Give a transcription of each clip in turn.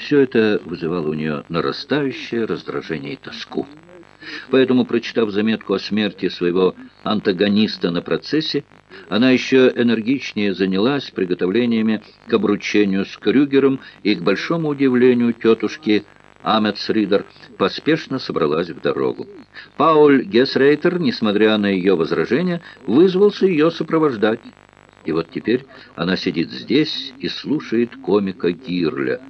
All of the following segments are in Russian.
Все это вызывало у нее нарастающее раздражение и тоску. Поэтому, прочитав заметку о смерти своего антагониста на процессе, она еще энергичнее занялась приготовлениями к обручению с Крюгером и, к большому удивлению тетушки Амецридер, поспешно собралась в дорогу. Пауль Гесрейтер, несмотря на ее возражения, вызвался ее сопровождать. И вот теперь она сидит здесь и слушает комика Гирля.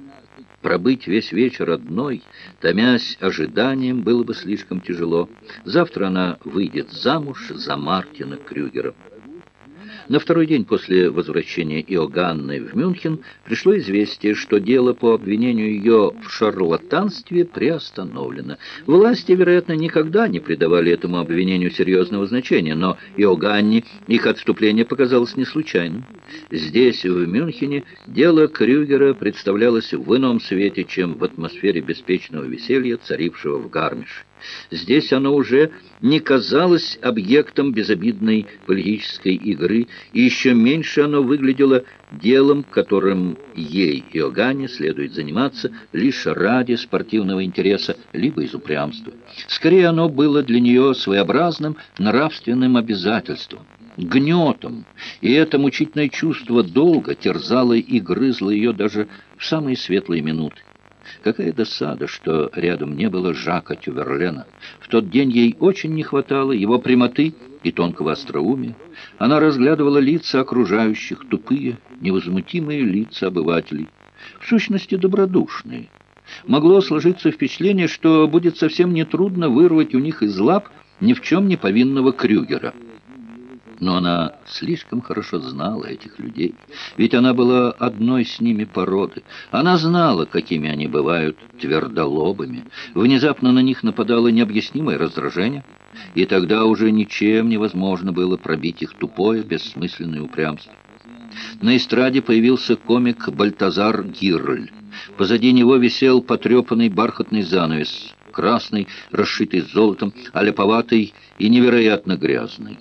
Пробыть весь вечер одной, томясь ожиданием, было бы слишком тяжело. Завтра она выйдет замуж за Мартина Крюгера. На второй день после возвращения Иоганны в Мюнхен пришло известие, что дело по обвинению ее в шарлатанстве приостановлено. Власти, вероятно, никогда не придавали этому обвинению серьезного значения, но Иоганне их отступление показалось не случайным. Здесь, в Мюнхене, дело Крюгера представлялось в ином свете, чем в атмосфере беспечного веселья, царившего в Гармише. Здесь оно уже не казалось объектом безобидной политической игры, и еще меньше оно выглядело делом, которым ей, Иоганне, следует заниматься лишь ради спортивного интереса, либо из упрямства. Скорее, оно было для нее своеобразным нравственным обязательством, гнетом, и это мучительное чувство долго терзало и грызло ее даже в самые светлые минуты. Какая досада, что рядом не было Жака Тюверлена. В тот день ей очень не хватало его прямоты и тонкого остроумия. Она разглядывала лица окружающих, тупые, невозмутимые лица обывателей. В сущности, добродушные. Могло сложиться впечатление, что будет совсем нетрудно вырвать у них из лап ни в чем не повинного Крюгера. Но она слишком хорошо знала этих людей, ведь она была одной с ними породы. Она знала, какими они бывают твердолобыми. Внезапно на них нападало необъяснимое раздражение, и тогда уже ничем невозможно было пробить их тупое, бессмысленное упрямство. На эстраде появился комик Бальтазар Гирль. Позади него висел потрепанный бархатный занавес, красный, расшитый золотом, аляповатый и невероятно грязный.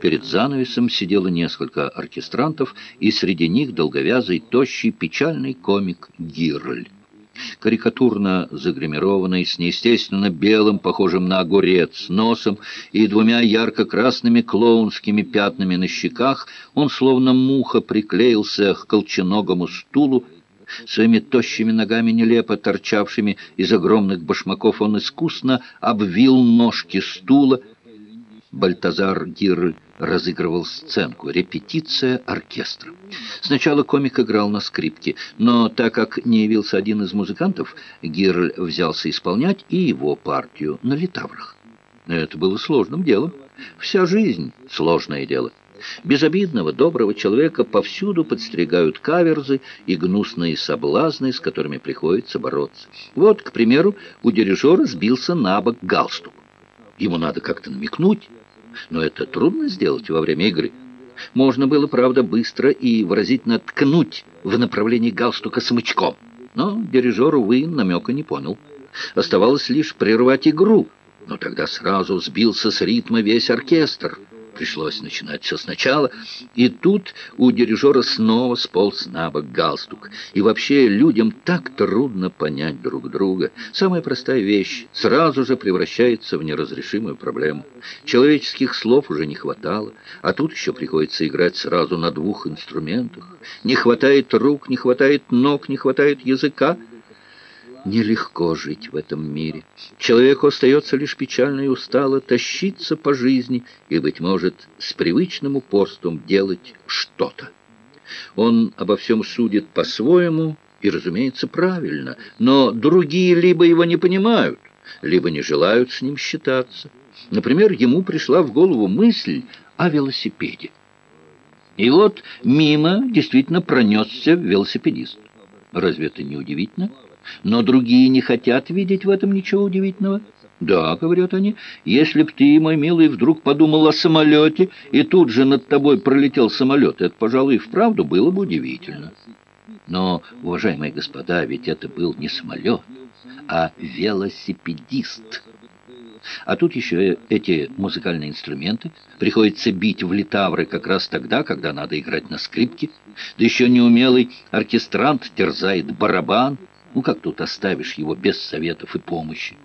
Перед занавесом сидело несколько оркестрантов, и среди них долговязый, тощий, печальный комик Гирль. Карикатурно загримированный, с неестественно белым, похожим на огурец, носом и двумя ярко-красными клоунскими пятнами на щеках, он словно муха приклеился к колченогому стулу, Своими тощими ногами, нелепо торчавшими из огромных башмаков, он искусно обвил ножки стула, Бальтазар Гирль разыгрывал сценку, репетиция оркестра. Сначала комик играл на скрипке, но так как не явился один из музыкантов, Гирль взялся исполнять и его партию на литаврах. Это было сложным делом. Вся жизнь — сложное дело. Безобидного, доброго человека повсюду подстерегают каверзы и гнусные соблазны, с которыми приходится бороться. Вот, к примеру, у дирижера сбился на бок галстук. Ему надо как-то намекнуть, но это трудно сделать во время игры. Можно было, правда, быстро и выразительно ткнуть в направлении галстука смычком. Но дирижер, увы, намека не понял. Оставалось лишь прервать игру, но тогда сразу сбился с ритма весь оркестр — Пришлось начинать все сначала, и тут у дирижера снова сполз на бок галстук. И вообще людям так трудно понять друг друга. Самая простая вещь сразу же превращается в неразрешимую проблему. Человеческих слов уже не хватало, а тут еще приходится играть сразу на двух инструментах. Не хватает рук, не хватает ног, не хватает языка. Нелегко жить в этом мире. Человеку остается лишь печально и устало тащиться по жизни и, быть может, с привычным упорством делать что-то. Он обо всем судит по-своему и, разумеется, правильно, но другие либо его не понимают, либо не желают с ним считаться. Например, ему пришла в голову мысль о велосипеде. И вот мимо действительно пронесся велосипедист. Разве это не удивительно? Но другие не хотят видеть в этом ничего удивительного. «Да», — говорят они, — «если б ты, мой милый, вдруг подумал о самолете, и тут же над тобой пролетел самолет, это, пожалуй, вправду было бы удивительно». Но, уважаемые господа, ведь это был не самолет, а велосипедист. А тут еще эти музыкальные инструменты. Приходится бить в литавры как раз тогда, когда надо играть на скрипке. Да еще неумелый оркестрант терзает барабан. Ну как тут оставишь его без советов и помощи?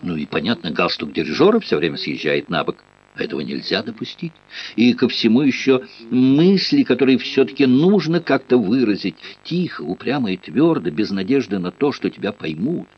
Ну и, понятно, галстук дирижера все время съезжает на бок. Этого нельзя допустить. И ко всему еще мысли, которые все-таки нужно как-то выразить, тихо, упрямо и твердо, без надежды на то, что тебя поймут.